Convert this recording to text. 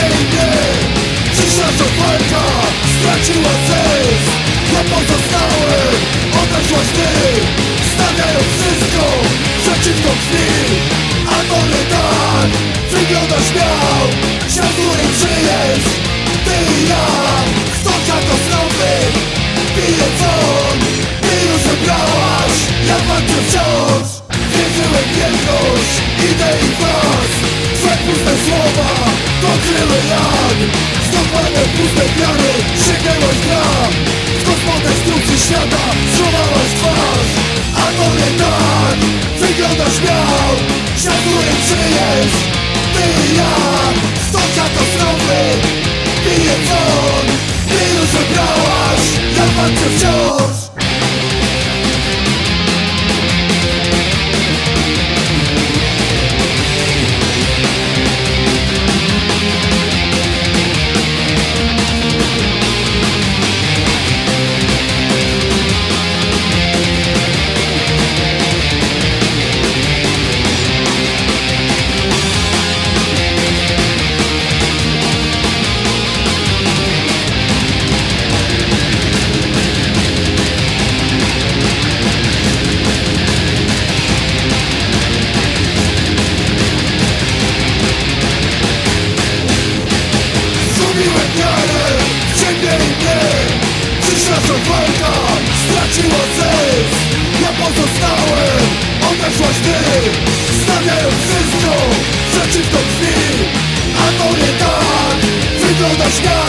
piękny Dziś nasza walka straciła sens. Dla pozostałych odeszłaś ty Stawiając wszystko przeciwko krwi. Jak Stopane puste piany Sięgnęłaś gram W kosmodestrukcji świata Schowałaś twarz. A to nie tak Wyglądasz miał. Który przyjesz Ty i ja Walka straciła sens. Ja pozostałem, odeszłaś ty. Stawiając wszystko przeciwko krwi A to nie tak. Wyglądasz miał